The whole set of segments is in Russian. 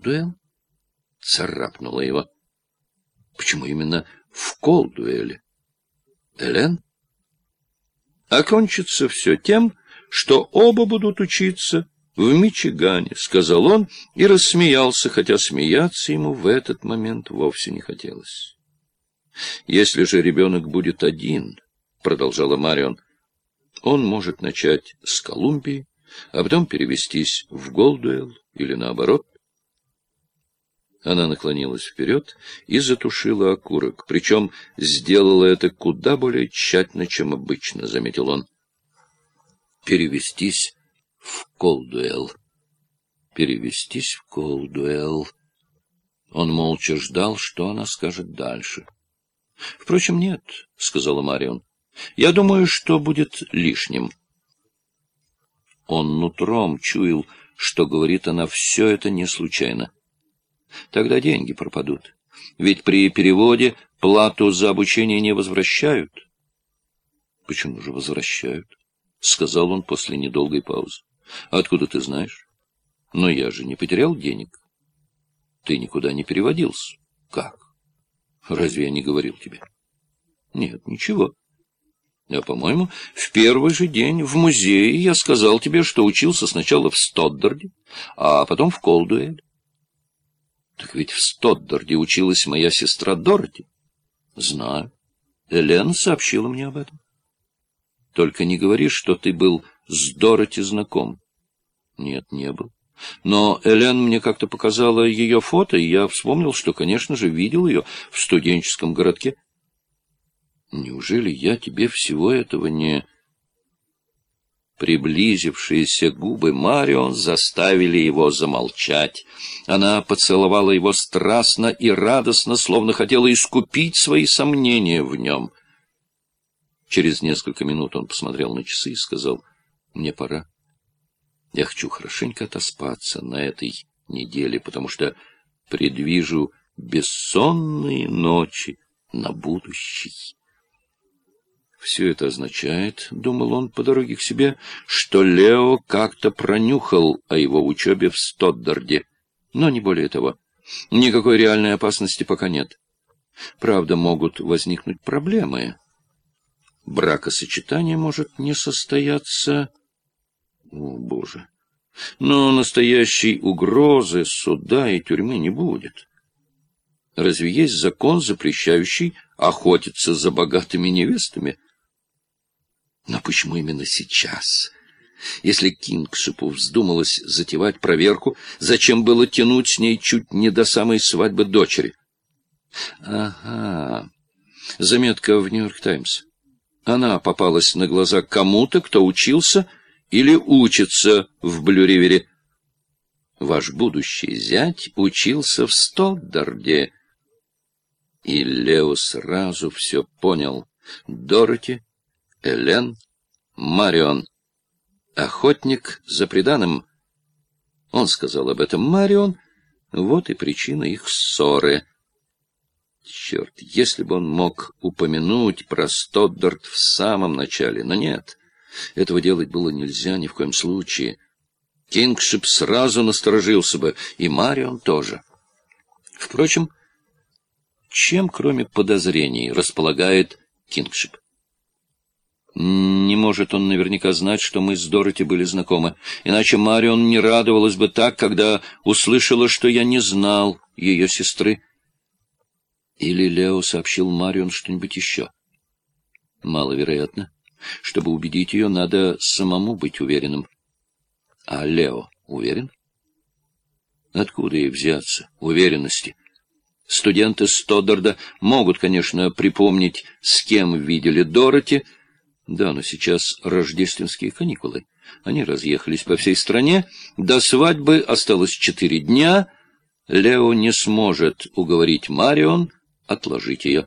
Колдуэлл? Царапнула его. Почему именно в Колдуэле? Элен? Окончится все тем, что оба будут учиться в Мичигане, — сказал он и рассмеялся, хотя смеяться ему в этот момент вовсе не хотелось. Если же ребенок будет один, — продолжала Марион, — он может начать с Колумбии, а потом перевестись в Голдуэлл или наоборот. Она наклонилась вперед и затушила окурок, причем сделала это куда более тщательно, чем обычно, — заметил он. Перевестись в Колдуэлл. Перевестись в Колдуэлл. Он молча ждал, что она скажет дальше. — Впрочем, нет, — сказала Марион. — Я думаю, что будет лишним. Он нутром чуял, что говорит она, все это не случайно. Тогда деньги пропадут. Ведь при переводе плату за обучение не возвращают. — Почему же возвращают? — сказал он после недолгой паузы. — Откуда ты знаешь? — Но я же не потерял денег. — Ты никуда не переводился. — Как? — Разве я не говорил тебе? — Нет, ничего. А, по-моему, в первый же день в музее я сказал тебе, что учился сначала в Стоддарде, а потом в Колдуэле. Так ведь в Стоддарде училась моя сестра Дороти. Знаю. Элен сообщила мне об этом. Только не говори, что ты был с Дороти знаком. Нет, не был. Но Элен мне как-то показала ее фото, и я вспомнил, что, конечно же, видел ее в студенческом городке. Неужели я тебе всего этого не... Приблизившиеся губы Марион заставили его замолчать. Она поцеловала его страстно и радостно, словно хотела искупить свои сомнения в нем. Через несколько минут он посмотрел на часы и сказал, «Мне пора. Я хочу хорошенько отоспаться на этой неделе, потому что предвижу бессонные ночи на будущий». Все это означает, — думал он по дороге к себе, — что Лео как-то пронюхал о его учебе в Стоддарде. Но не более того. Никакой реальной опасности пока нет. Правда, могут возникнуть проблемы. Бракосочетание может не состояться... О, Боже! Но настоящей угрозы суда и тюрьмы не будет. Разве есть закон, запрещающий охотиться за богатыми невестами? — но почему именно сейчас? Если Кингшипу вздумалось затевать проверку, зачем было тянуть с ней чуть не до самой свадьбы дочери? Ага. Заметка в «Нью-Йорк Таймс». Она попалась на глаза кому-то, кто учился или учится в Блюривере. Ваш будущий зять учился в Стоддарде. И Лео сразу все понял. Дороти Элен, Марион. Охотник за преданным. Он сказал об этом Марион, вот и причина их ссоры. Черт, если бы он мог упомянуть про Стоддарт в самом начале, но нет, этого делать было нельзя ни в коем случае. Кингшип сразу насторожился бы, и Марион тоже. Впрочем, чем, кроме подозрений, располагает Кингшип? Не может он наверняка знать, что мы с Дороти были знакомы. Иначе Марион не радовалась бы так, когда услышала, что я не знал ее сестры. Или Лео сообщил Марион что-нибудь еще. Маловероятно. Чтобы убедить ее, надо самому быть уверенным. А Лео уверен? Откуда ей взяться уверенности? Студенты Стоддарда могут, конечно, припомнить, с кем видели Дороти, да, но сейчас рождественские каникулы. Они разъехались по всей стране. До свадьбы осталось четыре дня. Лео не сможет уговорить Марион отложить ее.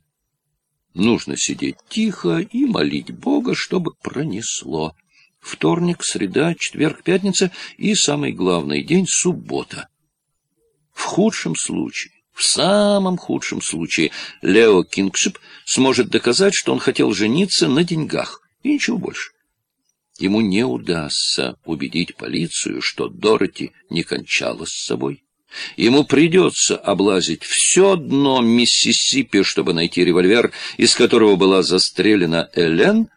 Нужно сидеть тихо и молить Бога, чтобы пронесло. Вторник, среда, четверг, пятница и самый главный день — суббота. В худшем случае, в самом худшем случае, Лео Кингшип сможет доказать, что он хотел жениться на деньгах. И ничего больше. Ему не удастся убедить полицию, что Дороти не кончала с собой, Ему придется облазить все дно Миссисипи, чтобы найти револьвер, из которого была застрелена Элен.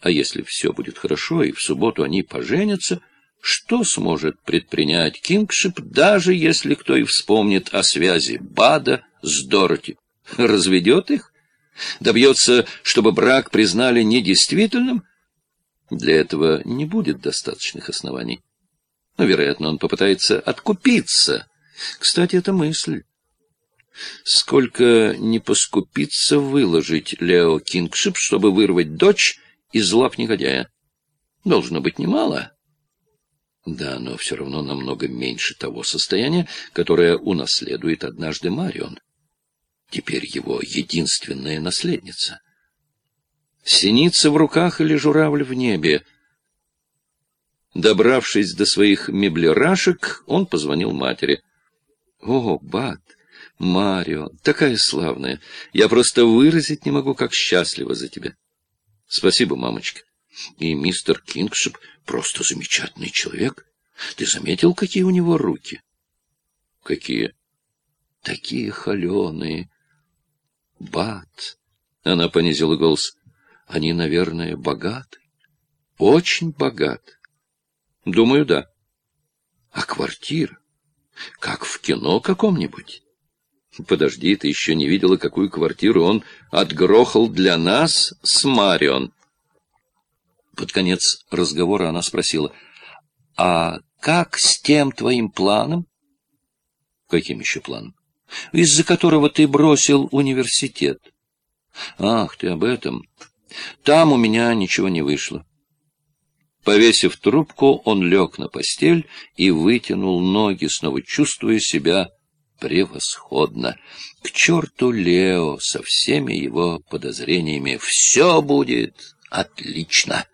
А если все будет хорошо, и в субботу они поженятся, что сможет предпринять Кингшип, даже если кто и вспомнит о связи Бада с Дороти? Разведет их? Добьется, чтобы брак признали недействительным? Для этого не будет достаточных оснований. Но, вероятно, он попытается откупиться. Кстати, это мысль. Сколько не поскупиться выложить Лео Кингшип, чтобы вырвать дочь из лап негодяя? Должно быть немало. Да, но все равно намного меньше того состояния, которое унаследует однажды Марион. Теперь его единственная наследница. Синица в руках или журавль в небе — Добравшись до своих меблерашек, он позвонил матери. — О, Бат, Марио, такая славная! Я просто выразить не могу, как счастлива за тебя. — Спасибо, мамочка. И мистер Кингшип просто замечательный человек. Ты заметил, какие у него руки? — Какие? — Такие холеные. — Бат, — она понизила голос, — они, наверное, богаты. Очень богаты. Думаю, да. А квартира? Как в кино каком-нибудь? Подожди, ты еще не видела, какую квартиру он отгрохал для нас с Марион. Под конец разговора она спросила, «А как с тем твоим планом?» «Каким еще планом?» «Из-за которого ты бросил университет». «Ах, ты об этом. Там у меня ничего не вышло. Повесив трубку, он лег на постель и вытянул ноги, снова чувствуя себя превосходно. К черту Лео со всеми его подозрениями. Все будет отлично.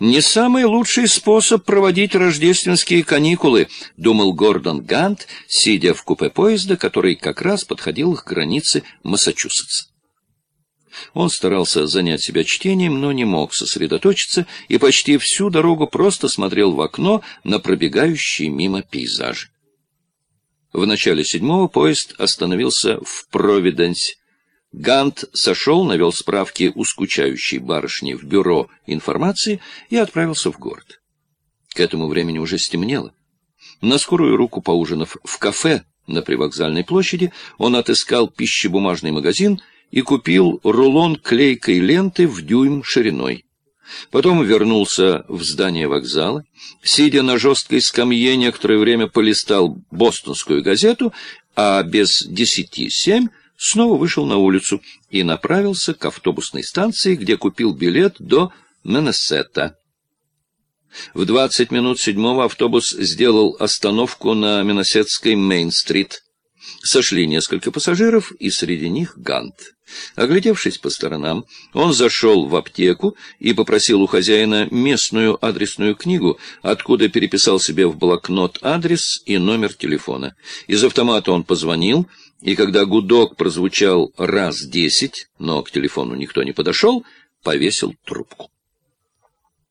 «Не самый лучший способ проводить рождественские каникулы», — думал Гордон Гант, сидя в купе поезда, который как раз подходил к границе Массачусетса. Он старался занять себя чтением, но не мог сосредоточиться и почти всю дорогу просто смотрел в окно на пробегающие мимо пейзажи. В начале седьмого поезд остановился в Провиденсе. Гант сошел, навел справки у скучающей барышни в бюро информации и отправился в город. К этому времени уже стемнело. На скорую руку поужинав в кафе на привокзальной площади, он отыскал пищебумажный магазин и купил рулон клейкой ленты в дюйм шириной. Потом вернулся в здание вокзала, сидя на жесткой скамье, некоторое время полистал бостонскую газету, а без десяти семь снова вышел на улицу и направился к автобусной станции, где купил билет до Менесета. В двадцать минут седьмого автобус сделал остановку на Менесетской Мейн-стрит. Сошли несколько пассажиров, и среди них Гант. Оглядевшись по сторонам, он зашел в аптеку и попросил у хозяина местную адресную книгу, откуда переписал себе в блокнот адрес и номер телефона. Из автомата он позвонил, и когда гудок прозвучал раз десять, но к телефону никто не подошел, повесил трубку.